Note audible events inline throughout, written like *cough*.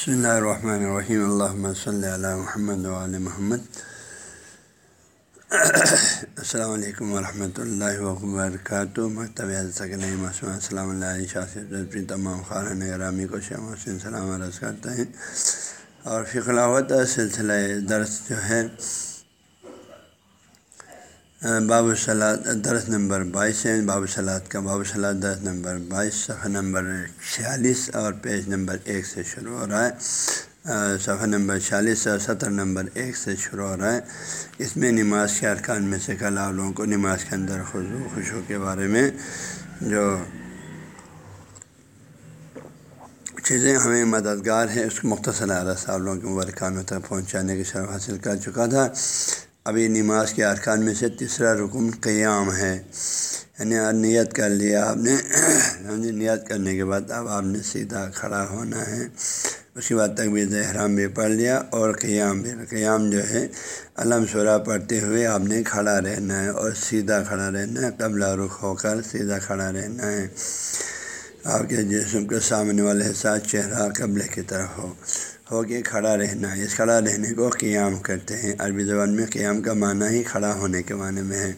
بسم اللہ الرحمن الرحیم اللہ صلی اللہ محمد علیہ محمد السلام علیکم ورحمۃ اللہ وبرکاتہ مکتب السلام علیہ تمام خارن گرامی کو شیم حسین سلام عرض کرتے ہیں اور فقلاوت سلسلہ درس جو ہے باب الصلاط درس نمبر بائیس ہے۔ باب الصلاط کا، باب الصلاط درس نمبر بائیس، صفحہ نمبر چھیالیس اور پیج نمبر ایک سے شروع ہو رہا ہے۔ صفحہ نمبر چھیالیس اور ستر نمبر ایک سے شروع ہو رہا ہے۔ اس میں نماز کے ارکان میں سے کل آپ لوگوں کو نماز کے اندر خوشو خوشو کے بارے میں جو چیزیں ہمیں مددگار ہیں، اس کو مختصر عرص آپ لوگوں کے مبارکانوں تک پہنچانے کی شرف حاصل کر چکا تھا۔ ابھی نماز کے ارکان میں سے تیسرا رکن قیام ہے۔ یعنی نیت کر لیا آپ نے۔ یعنی نیت کرنے کے بعد اب آپ نے سیدھا کھڑا ہونا ہے۔ اس کے بعد تک بھی احرام بھی پڑھ لیا اور قیام بھی۔ قیام جو ہے علم سورہ پڑھتے ہوئے آپ نے کھڑا رہنا ہے اور سیدھا کھڑا رہنا ہے۔ قبل رخ ہو کر سیدھا کھڑا رہنا ہے۔ آپ کے جسم کے سامنے والے ساتھ چہرہ قبل کی طرف ہو۔ ہو کے کھڑا رہنا۔ اس کھڑا رہنے کو قیام کرتے ہیں۔ عربی زبان میں قیام کا معنی ہی کھڑا ہونے کے معنی میں ہے۔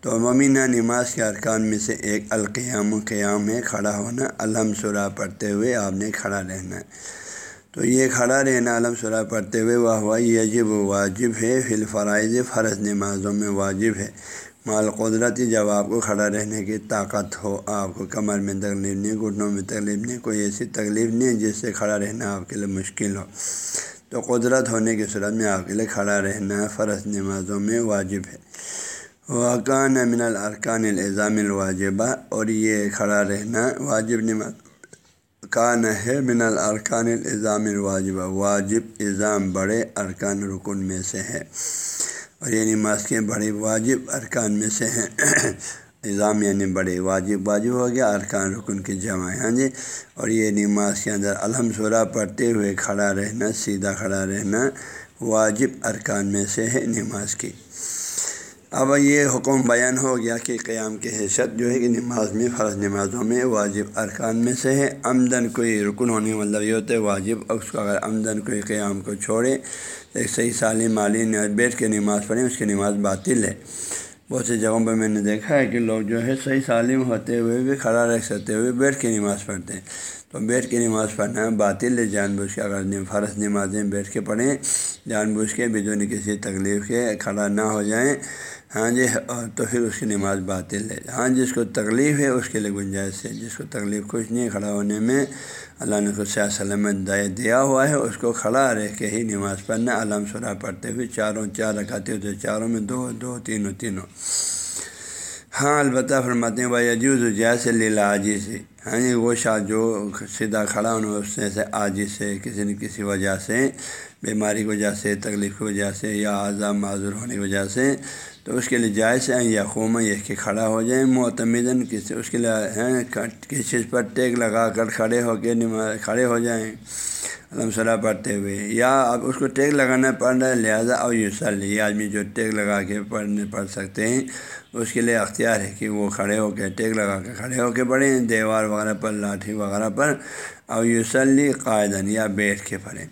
تو ممینہ نماز کے ارکان میں سے ایک القیام و قیام ہے کھڑا ہونا۔ الحم سورہ پڑھتے ہوئے آپ نے کھڑا رہنا۔ ہے تو یہ کھڑا رہنا، علم سورہ پڑھتے ہوئے، وہ ہوا یجب واجب ہے، فی الفرائض، فرض نمازوں میں واجب ہے۔ مال قدرتی جب آپ کو کھڑا رہنے کی طاقت ہو، آپ کو کمر میں تکلیف نہیں، گھٹنوں میں تکلیف نہیں، کوئی ایسی تکلیف نہیں جس سے کھڑا رہنا آپ کے لیے مشکل ہو۔ تو قدرت ہونے کی صورت میں آپ کے لیے کھڑا رہنا فرض نمازوں میں واجب ہے۔ واقعان امن الارکان الزام الواجبہ اور یہ کھڑا رہنا واجب نماز۔ کان ہے من الارکان الزام الواجبہ واجب الزام بڑے ارکان رکن میں سے ہے۔ اور یعنی یہ نماز کے بڑے واجب ارکان میں سے ہیں۔ *coughs* نظام یعنی بڑے واجب واجب ہو گیا، ارکان رکن کی جمع ہاں جی اور یہ یعنی نماز کے اندر الحم سورہ پڑھتے ہوئے کھڑا رہنا، سیدھا کھڑا رہنا واجب ارکان میں سے ہے نماز کی اب یہ حکم بیان ہو گیا کہ قیام کی حیثیت جو ہے کہ نماز میں، فرض نمازوں میں واجب ارکان میں سے ہے آمدن کوئی رکن ہونے کا مطلب یہ ہوتا ہے واجب، اس کو اگر آمدن کوئی قیام کو چھوڑے ایک صحیح سالم مالی بیٹھ کے نماز پڑھیں، اس کی نماز باطل ہے۔ بہت سی جگہوں پہ میں نے دیکھا ہے کہ لوگ جو ہے صحیح سالم ہوتے ہوئے بھی کھڑا رہ سکتے ہوئے بیٹھ کے نماز پڑھتے ہیں۔ تو بیٹھ کے نماز پڑھنا باطل ہے۔ جان بوجھ کے اگر فرض نمازیں بیٹھ کے پڑھیں، جان بوجھ کے بدون کسی تکلیف کے کھڑا نہ ہو جائیں۔ ہاں جی ہاں، تو پھر اس کی نماز باطل ہے۔ ہاں جی، جس کو تکلیف ہے، اس کے لیے گنجائش ہے۔ جس کو تکلیف کچھ نہیں، کھڑا ہونے میں اللہ نے خود سلامت دائیں دیا ہوا ہے، اس کو کھڑا رہ کے ہی نماز پڑھنا۔ علام سرا پڑھتے ہوئے چاروں، چار رکھاتے ہوتے، چاروں میں دو دو، تینوں تینوں۔ ہاں البتہ فرماتے ہیں بھائی عجوز جیسے لیلا عاجی سے ہاں جی وہ شاہ جو سیدھا کھڑا ہونا، اس سے عاجی سے کسی نہ کسی وجہ سے، بیماری کی وجہ سے، تکلیف کی وجہ سے یا اعضا معذور ہونے کی وجہ سے، تو اس کے لیے جائز ہیں یا خوم یہ کہ کھڑا ہو جائیں معتمدن کسی، اس کے لیے ہیں کسی چیز پر ٹیک لگا کر کھڑے ہو کے کھڑے ہو جائیں۔ صلاح پڑھتے ہوئے۔ یا اب اس کو ٹیک لگانا پڑ رہا ہے لہٰذا او یوسل یہ آدمی جو ٹیک لگا کے پڑھنے پڑھ سکتے ہیں، اس کے لیے اختیار ہے کہ وہ کھڑے ہو کے ٹیک لگا کے کھڑے ہو کے پڑھیں، دیوار وغیرہ پر، لاٹھی وغیرہ پر او یوسلی قائدن یا بیٹھ کے پڑھیں۔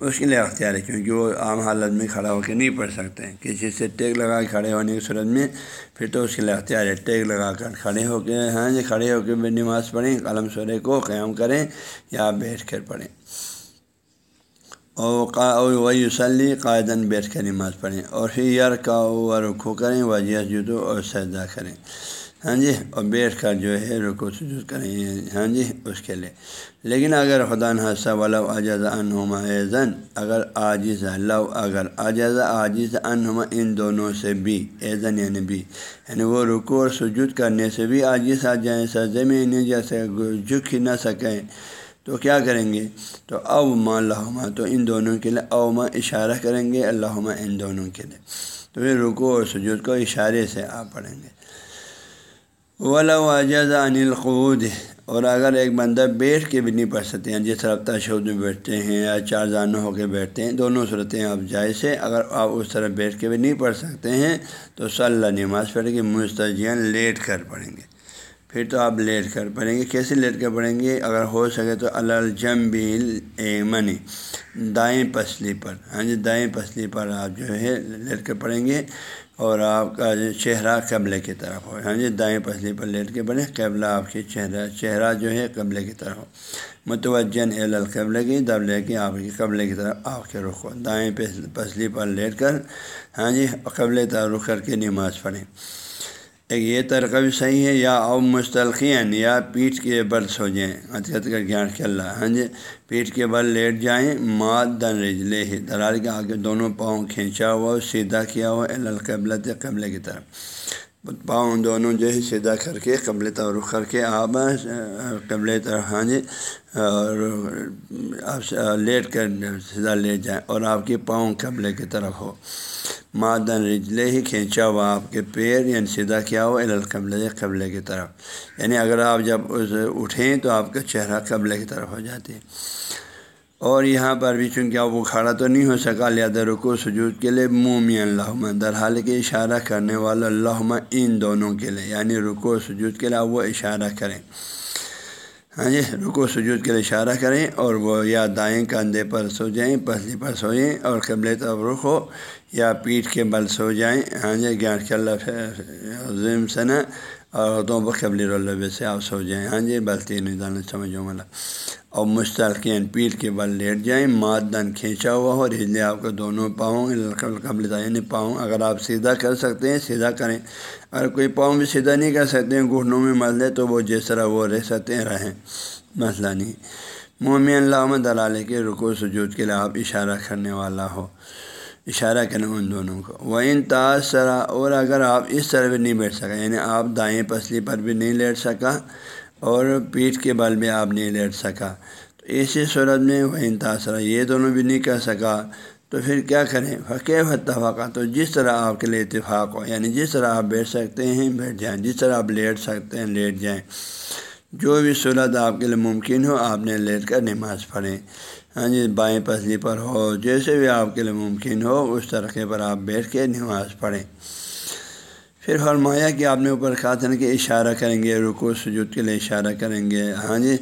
اس کے لیے اختیار ہے، کیونکہ وہ عام حالت میں کھڑا ہو کے نہیں پڑھ سکتے ہیں۔ کسی سے ٹیک لگا کے کھڑے ہونے کی صورت میں، پھر تو اس کے لیے اختیار ہے، ٹیک لگا کر کھڑے ہو کے ہاں جی کھڑے ہو کے نماز پڑھیں، قلم سورے کو قیام کریں یا بیٹھ کر پڑھیں۔ اور قائدن بیٹھ کر نماز پڑھیں۔ اور پھر یار کا و رکھو کریں، وجہ جدو اور سجدہ کریں۔ ہاں جی؟ اور بیٹھ کر جو ہے رکو سجود کریں۔ ہاں جی؟ اس کے لیے۔ لیکن اگر خدا نحصہ ولو اجز انہما ایزن اگر عاجز، لو اگر اجز عاجز انہما ان دونوں سے بھی ایزن یعنی بھی یعنی وہ رکو اور سجود کرنے سے بھی عاجز آ جائیں سجے میں انہیں جیسے جھک ہی نہ سکیں۔ تو کیا کریں گے؟ تو اوما اللہما، تو ان دونوں کے لیے اوما اشارہ کریں گے، اللہما ان دونوں کے لیے۔ تو پھر رکو اور سجود کو اشارے سے آپ پڑھیں گے۔ ولا اجز عن القعود، اور اگر ایک بندہ بیٹھ کے بھی نہیں پڑھ سکتے ہیں، جس طرح تشود میں بیٹھتے ہیں یا چار جانوں ہو کے بیٹھتے ہیں، دونوں صورتیں آپ جائز ہے اگر آپ اس طرح بیٹھ کے بھی نہیں پڑھ سکتے ہیں، تو صلی اللہ نماز پڑھیں گے مستجین لیٹ کر پڑھیں گے۔ پھر تو آپ لیٹ کر پڑھیں گے۔ کیسے لیٹ کر پڑھیں گے؟ اگر ہو سکے تو الجم بل منی دائیں پسلی پر۔ ہاں جی دائیں پسلی پر آپ جو ہے لیٹ کر پڑھیں گے اور آپ کا چہرہ قبلے کی طرف ہو۔ ہاں جی دائیں پسلی پر لیٹ کے پڑھیں، قبلہ آپ کے چہرہ چہرہ جو ہے قبلے کی طرف ہو۔ متوجن القبل کی دب لے کے آپ کی قبلے کی طرف آپ کے رخ ہو۔ دائیں پسلی پر لیٹ کر ہاں جی قبل طرف رخ کر کے نماز پڑھیں۔ ایک یہ طریقہ بھی صحیح ہے یا او مستلقین یا پیٹھ کے بل سو جائیں حقیقت کر کے کے اللہ ہاں جی پیٹھ کے بل لیٹ جائیں، ماد دن رجلے ہی۔ درار کے آگے دونوں پاؤں کھینچا ہوا سیدھا کیا ہوا القبلت قبلے کی طرف۔ پاؤں دونوں جو ہے سیدھا کر کے، قبل رخ کر کے آپ قبل طرف ہاں جی اور آپ لیٹ کر سیدھا لیٹ جائیں اور آپ کے پاؤں قبلے کی طرف ہو۔ مادن رجلے ہی کھینچا ہوا آپ کے پیر یعنی سیدھا کیا ہوا القبل قبلے کی طرف۔ یعنی اگر آپ جب اٹھیں تو آپ کا چہرہ قبلے کی طرف ہو جاتی۔ ہے اور یہاں پر بھی چونکہ اب وہ کھڑا تو نہیں ہو سکا لہٰذا رکو سجود کے لیے مومی اللہ در حال کے اشارہ کرنے والا اللہ ان دونوں کے لیے یعنی رکو سجود کے لیے وہ اشارہ کریں۔ ہاں جی رکو سجود کے لیے اشارہ کریں اور وہ یا دائیں کندھے پر سو جائیں پسلی پر سوئیں اور قبل تب رخ ہو یا پیٹھ کے بل سو جائیں۔ ہاں جی گیان کے اللہ عظیم ثنا اور پر قبل رلبے سے آپ سو جائیں۔ ہاں جی بلتی نہیں سمجھو ملا اور مستقین پیٹھ کے بل لیٹ جائیں ماد دن کھینچا ہوا ہو رجلے آپ کو دونوں پاؤں، قبل یعنی پاؤں اگر آپ سیدھا کر سکتے ہیں، سیدھا کریں۔ اگر کوئی پاؤں بھی سیدھا نہیں کر سکتے ہیں گھٹنوں میں مل لے تو وہ جس طرح وہ رہ سکتے ہیں، رہیں۔ مسئلہ نہیں۔ مومی اللہ دلالے کے رکو سجود کے لیے آپ اشارہ کرنے والا ہو۔ اشارہ کریں ان دونوں کو۔ وہ ان تاثرا اور اگر آپ اس طرح بھی نہیں بیٹھ سکا یعنی آپ دائیں پسلی پر بھی نہیں لیٹ سکا اور پیٹھ کے بل بھی آپ نہیں لیٹ سکا۔ تو اسی صورت میں وہ ان تاثرہ یہ دونوں بھی نہیں کر سکا، تو پھر کیا کریں؟ فقیب اتفاقہ تو جس طرح آپ کے لیے اتفاق ہو یعنی جس طرح آپ بیٹھ سکتے ہیں، بیٹھ جائیں۔ جس طرح آپ لیٹ سکتے ہیں، لیٹ جائیں۔ جو بھی صورت آپ کے لیے ممکن ہو، آپ نے لیٹ کر نماز پڑھیں۔ ہاں جی بائیں پسلی پر ہو، جیسے بھی آپ کے لیے ممکن ہو، اس طریقے پر آپ بیٹھ کے نماز پڑھیں۔ پھر فرمایا کہ آپ نے اوپر کہا تھا کہ اشارہ کریں گے رکو سجود کے لیے اشارہ کریں گے۔ ہاں جی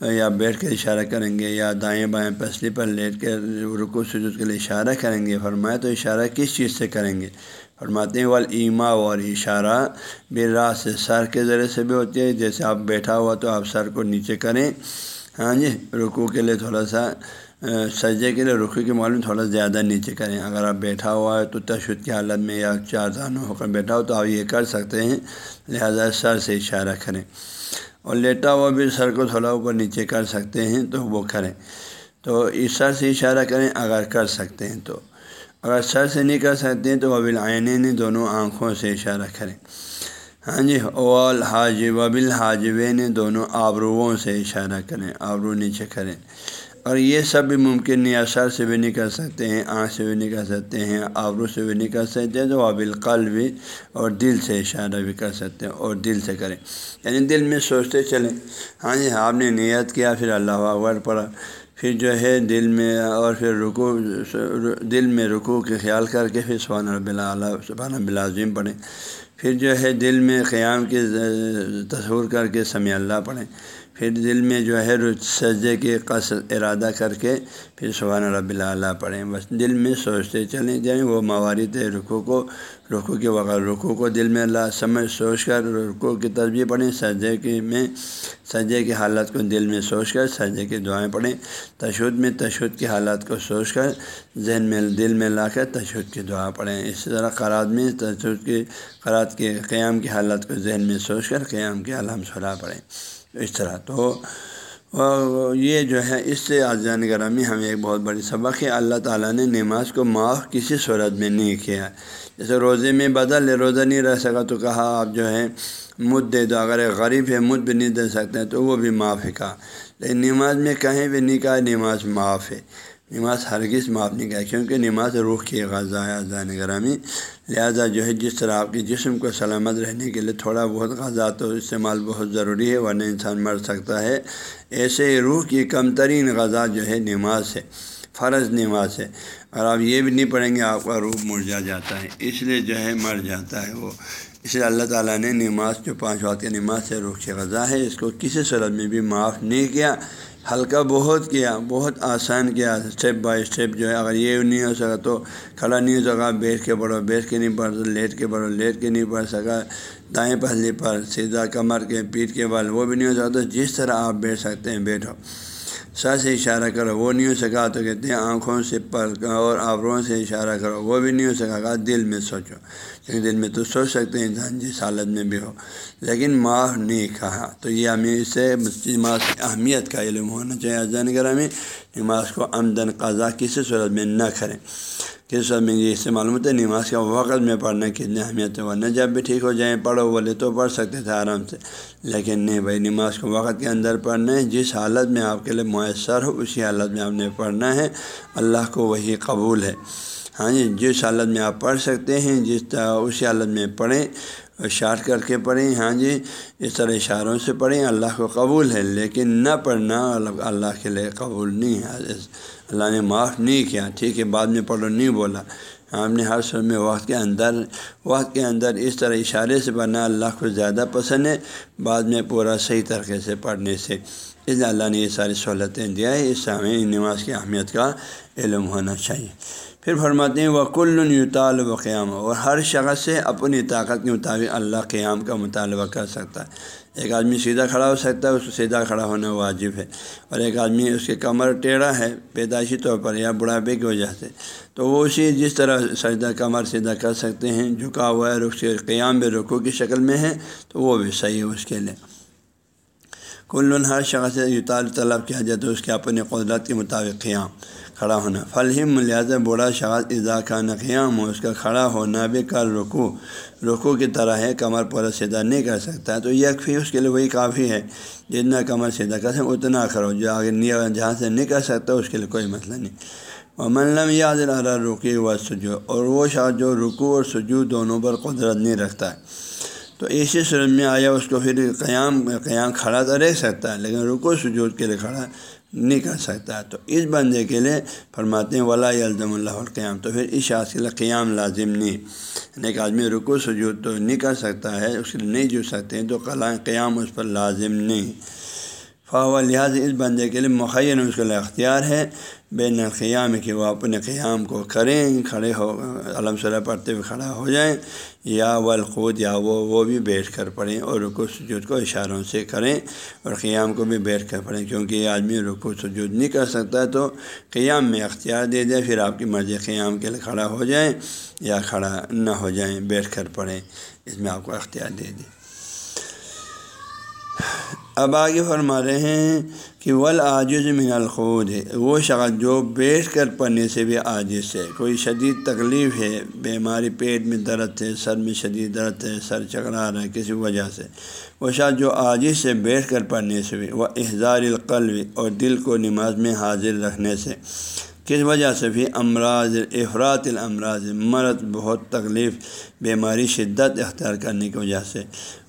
یا بیٹھ کے اشارہ کریں گے، یا دائیں بائیں پسلی پر لیٹ کے رکو سجود کے لیے اشارہ کریں گے۔ فرمایا تو اشارہ کس چیز سے کریں گے؟ فرماتے ہیں ایما اور اشارہ بے راہ سے سر کے ذریعے سے بھی ہوتی ہے۔ جیسے آپ بیٹھا ہوا تو آپ سر کو نیچے کریں۔ یعنی ہاں جی رکو کے لیے تھوڑا سا سجے کے لیے رخی کے معلوم تھوڑا زیادہ نیچے کریں۔ اگر آپ بیٹھا ہوا ہے تو تشدد کی حالت میں یا چار دانوں ہو کر بیٹھا ہو تو آپ یہ کر سکتے ہیں۔ لہذا سر سے اشارہ کریں۔ اور لیٹا ہوا بھی سر کو تھوڑا اوپر نیچے کر سکتے ہیں تو وہ کریں۔ تو اس سر سے اشارہ کریں اگر کر سکتے ہیں تو۔ اگر سر سے نہیں کر سکتے ہیں تو وبل آئنے دونوں آنکھوں سے اشارہ کریں۔ ہاں جی اول حاج وبل حاجوے نے دونوں آبروؤں سے اشارہ کریں، آبرو نیچے کریں۔ اور یہ سب بھی ممکن نہیں، اثر سے بھی نہیں کر سکتے ہیں، آنکھ سے بھی نہیں کر سکتے ہیں، آبرو سے بھی نہیں کر سکتے ہیں تو وابل قلب بھی اور دل سے اشارہ بھی کر سکتے ہیں اور دل سے کریں۔ یعنی دل میں سوچتے چلیں۔ ہاں جی آپ نے نیت کیا، پھر اللہ اکبر پڑھا۔ پھر جو ہے دل میں اور پھر رکو، دل میں رکو کے خیال کر کے پھر سبحان رب اللہ سبحان بلازم پڑھیں۔ پھر جو ہے دل میں قیام کے تصور کر کے سمیع اللہ پڑھیں۔ پھر دل میں جو ہے سجے کے قصد ارادہ کر کے پھر سبحان رب اللہ پڑھیں۔ بس دل میں سوچتے چلیں، جائیں وہ موارد رخو کو رخو کے وغیرہ رخو کو دل میں اللہ سمجھ سوچ کر رخو کی تصویر پڑھیں سجے کی میں سجے کی حالت کو دل میں سوچ کر سجے کی دعائیں پڑھیں۔ تشدد میں تشدد کی حالت کو سوچ کر ذہن میں دل میں لا کر تشدد کی دعا پڑھیں۔ اسی طرح قرآد میں تشدد کی قرآد کے قیام کی حالت کو ذہن میں سوچ کر قیام کی الحمد صلاح پڑھیں۔ اس طرح۔ تو یہ جو ہے، اس سے آزان گرامی ہمیں ایک بہت بڑی سبق ہے۔ اللہ تعالیٰ نے نماز کو معاف کسی صورت میں نہیں کیا۔ جیسے روزے میں بدل روزہ نہیں رہ سکا تو کہا آپ جو ہے، مد دے دو۔ اگر غریب ہے، مد بھی نہیں دے سکتے تو وہ بھی معاف ہے، کہا۔ لیکن نماز میں کہیں بھی نہیں کہا، نماز معاف ہے۔ نماز ہرگز معاف نہیں کیا کیونکہ نماز روح کی غذا ہے اذان گرامی لہٰذا جو ہے، جس طرح آپ کے جسم کو سلامت رہنے کے لیے تھوڑا بہت غذا تو استعمال بہت ضروری ہے، ورنہ انسان مر سکتا ہے۔ ایسے روح کی کم ترین غذا جو ہے، نماز ہے، فرض نماز ہے۔ اور آپ یہ بھی نہیں پڑھیں گے، آپ کا روح مرجا جاتا ہے، اس لیے جو ہے، مر جاتا ہے وہ۔ اس لیے اللہ تعالیٰ نے نماز جو پانچ وقت کی نماز سے رخ غذا ہے، اس کو کسی صورت میں بھی معاف نہیں کیا۔ ہلکا بہت کیا، بہت آسان کیا اسٹیپ بائی اسٹیپ جو ہے، اگر یہ نہیں ہو سکا تو کھڑا نہیں ہو سکا، بیٹھ کے پڑھو، بیٹھ کے نہیں پڑھ لیٹ کے پڑھو، لیٹ کے نہیں پڑھ سکا، دائیں پہلی پر، سیدھا کمر کے پیٹ کے بال، وہ بھی نہیں ہو سکا۔ تو جس طرح آپ بیٹھ سکتے ہیں، بیٹھو۔ سر سے اشارہ کرو، وہ نہیں ہو سکا تو کہتے ہیں آنکھوں سے پر اور آبروں سے اشارہ کرو، وہ بھی نہیں ہو سکا دل میں سوچو۔ کیونکہ دل میں تو سوچ سکتے ہیں انسان جس حالت میں بھی ہو۔ لیکن ماہ نہیں کہا، تو یہ ہمیں اس سے نماز کی اہمیت کا علم ہونا چاہیے۔ اذان گر ہمیں نماز کو آمدن قضا کسی صورت میں نہ کریں۔ کس صورت میں یہ اس سے معلومات ہے نماز کا وقت میں پڑھنا کتنی اہمیت ہے، ورنہ جب بھی ٹھیک ہو جائیں پڑھو، بولے تو پڑھ سکتے تھے آرام سے۔ لیکن نہیں بھائی، نماز کو وقت کے اندر پڑھنا ہے، جس حالت میں آپ کے لیے میسر ہو، اسی حالت میں آپ نے پڑھنا ہے۔ اللہ کو وہی قبول ہے۔ ہاں جی جس حالت میں آپ پڑھ سکتے ہیں، جس اسی حالت میں پڑھیں شارٹ کر کے پڑھیں۔ ہاں جی اس طرح اشاروں سے پڑھیں، اللہ کو قبول ہے، لیکن نہ پڑھنا اللہ کے لیے قبول نہیں ہے۔ اللہ نے معاف نہیں کیا، ٹھیک ہے، بعد میں پڑھو، نہیں بولا۔ ہم نے ہر سر میں وقت کے اندر، وقت کے اندر اس طرح اشارے سے پڑھنا اللہ کو زیادہ پسند ہے، بعد میں پورا صحیح طریقے سے پڑھنے سے۔ اس لیے اللہ نے یہ ساری سہولتیں دیا ہے اس سے ہمیں نماز کی اہمیت کا علم ہونا چاہیے۔ پھر فرماتے ہیں وہ کل یوتال و قیام اور ہر شخص سے اپنی طاقت کے مطابق اللہ قیام کا مطالبہ کر سکتا ہے۔ ایک آدمی سیدھا کھڑا ہو سکتا ہے، اس کو سیدھا کھڑا ہونا واجب ہے۔ اور ایک آدمی اس کے کمر ٹیڑھا ہے، پیدائشی طور پر یا بڑھاپے کی وجہ سے۔ تو وہ اسی جس طرح سجدہ کمر سیدھا کر سکتے ہیں، جھکا ہوا ہے رخ سے قیام بھی رخو کی شکل میں ہے، تو وہ بھی صحیح ہے اس کے لیے۔ کل ہر شخص سے طلب کیا جاتا ہے اس کے اپنے قدرت کے مطابق قیام۔ کھڑا ہونا۔ فلحم لہٰذا بوڑھا شخص اضاء قیام ہو اس کا کھڑا ہونا بھی کر رکو۔ رکو کی طرح ہے، کمر پر سیدھا نہیں کر سکتا۔ تو یکفی اس کے لیے وہی کافی ہے۔ جتنا کمر سیدھا کر سکیں اتنا کرو۔ جو آگے جہاں سے نہیں کر سکتا، اس کے لیے کوئی مسئلہ نہیں۔ اور ملم یاد رہا رکی و سجو اور وہ شاخ جو رکو اور سجو دونوں پر قدرت نہیں رکھتا۔ ہے تو اسی صورت میں آیا، اس کو پھر قیام قیام کھڑا تو رہ سکتا ہے، لیکن رکو سجود کے لیے کھڑا۔ نہیں کر سکتا۔ تو اس بندے کے لیے فرماتے ہیں، ولا الزم اللہ القیام تو پھر اس شاخ کے لیے قیام لازم نہیں۔ یعنی ایک آدمی رکو سجود تو نہیں کر سکتا ہے، اس کے لیے نہیں جو سکتے ہیں، تو قیام اس پر لازم نہیں۔ فاو لحاظ اس بندے کے لیے مخین اس کے لیے اختیار ہے۔ بین القیام کہ وہ اپنے قیام کو کریں، کھڑے ہو، علم صلاح پڑھتے ہوئے کھڑا ہو جائیں۔ یا والخود یا وہ وہ بھی بیٹھ کر پڑھیں اور رکو سجود کو اشاروں سے کریں اور قیام کو بھی بیٹھ کر پڑھیں۔ کیونکہ یہ آدمی رکو سجود نہیں کر سکتا تو قیام میں اختیار دے دیں پھر آپ کی مرضی قیام کے لیے کھڑا ہو جائیں یا کھڑا نہ ہو جائیں، بیٹھ کر پڑھیں۔ اس میں آپ کو اختیار دے دیں اب آگے فرما رہے ہیں کہ ول عاجز من الخود ہے۔ وہ شخص جو بیٹھ کر پڑھنے سے بھی عاجز ہے۔ کوئی شدید تکلیف ہے، بیماری پیٹ میں درد ہے، سر میں شدید درد ہے، سر چکرا رہا ہے، کسی وجہ سے۔ وہ شخص جو عاجز سے بیٹھ کر پڑھنے سے بھی، وہ احزار القلب اور دل کو نماز میں حاضر رکھنے سے۔ کس وجہ سے بھی امراض افراد الامراض مرض بہت تکلیف بیماری شدت اختیار کرنے کی وجہ سے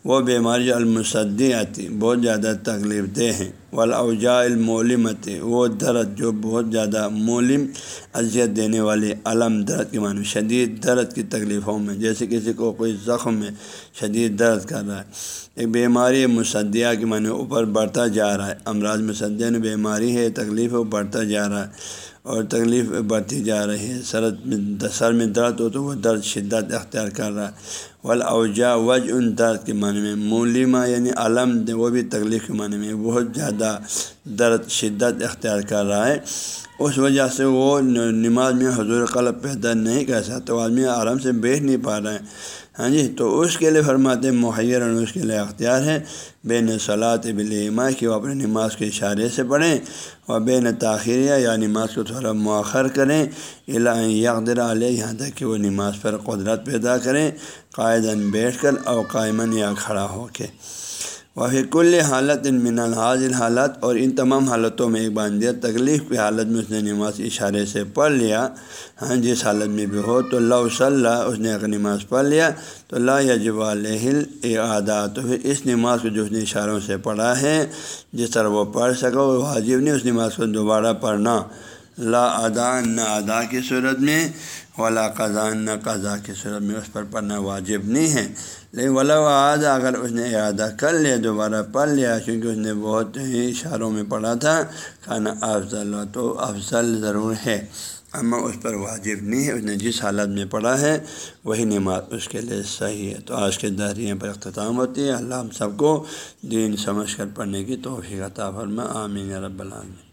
وہ بیماری المصدی آتی بہت زیادہ تکلیف دہ ہیں والاوجاء المولمت وہ درد جو بہت زیادہ مولم اذیت دینے والی علم درد کے معنی شدید درد کی تکلیفوں میں جیسے کسی کو کوئی زخم میں شدید درد کر رہا ہے، ایک بیماری مصدیہ کے معنی اوپر بڑھتا جا رہا ہے۔ امراض مصدیہ نے بیماری ہے، تکلیف وہ بڑھتا جا رہا ہے۔ اور تکلیف بڑھتی جا رہی ہے۔ سرد میں سر میں درد ہو تو وہ درد شدت اختیار کر رہا ہے۔ ولاوجا وج ان درد کے معنی میں مولیما یعنی علم وہ بھی تکلیف کے معنی میں بہت زیادہ درد شدت اختیار کر رہا ہے۔ اس وجہ سے وہ نماز میں حضور قلب پیدا نہیں کر سکتا تو آدمی آرام سے بیٹھ نہیں پا رہے ہیں ہاں جی تو اس کے لیے فرماتے مہیر اس کے لیے اختیار ہے۔ بین صلاحت بلما کہ وہ اپنے نماز کے اشارے سے پڑھیں اور بین تاخیریہ یا نماز کو تھوڑا مؤخر کریں۔ یکدر علیہ، یہاں تک کہ وہ نماز پر قدرت پیدا کریں قائدن بیٹھ کر اور قائمن یا کھڑا ہو کے۔ وہ کل حالت ان من الحاظ حالت اور ان تمام حالتوں میں ایک باندھیا تکلیف کی حالت میں اس نے نماز اشارے سے پڑھ لیا۔ ہاں جس حالت میں بھی ہو تو اللہ صلاح اس نے اگر نماز پڑھ لیا تو اللہ یجب علیہ اعدا تو پھر اس نماز کو جو اس نے اشاروں سے پڑھا ہے، جس طرح وہ پڑھ سکا، وہ واجب نہیں، اس نماز کو دوبارہ پڑھنا۔ لا ادا نہ ادا کی صورت میں، ولا قزان نہ قضا کی صورت میں، اس پر پڑھنا واجب نہیں ہے۔ لیکن ولا واد اگر اس نے ارادہ کر لیا، دوبارہ پڑھ لیا کیونکہ اس نے بہت ہی اشاروں میں پڑھا تھا کھانا افضل، تو افضل ضرور ہے۔ اما اس پر واجب نہیں ہے، اس نے جس حالت میں پڑھا ہے، وہی نماز اس کے لیے صحیح ہے۔ تو آج کے دہریے پر اختتام ہوتی ہے۔ اللہ ہم سب کو دین سمجھ کر پڑھنے کی توفیق عطا فرما۔ آمین رب العالمین۔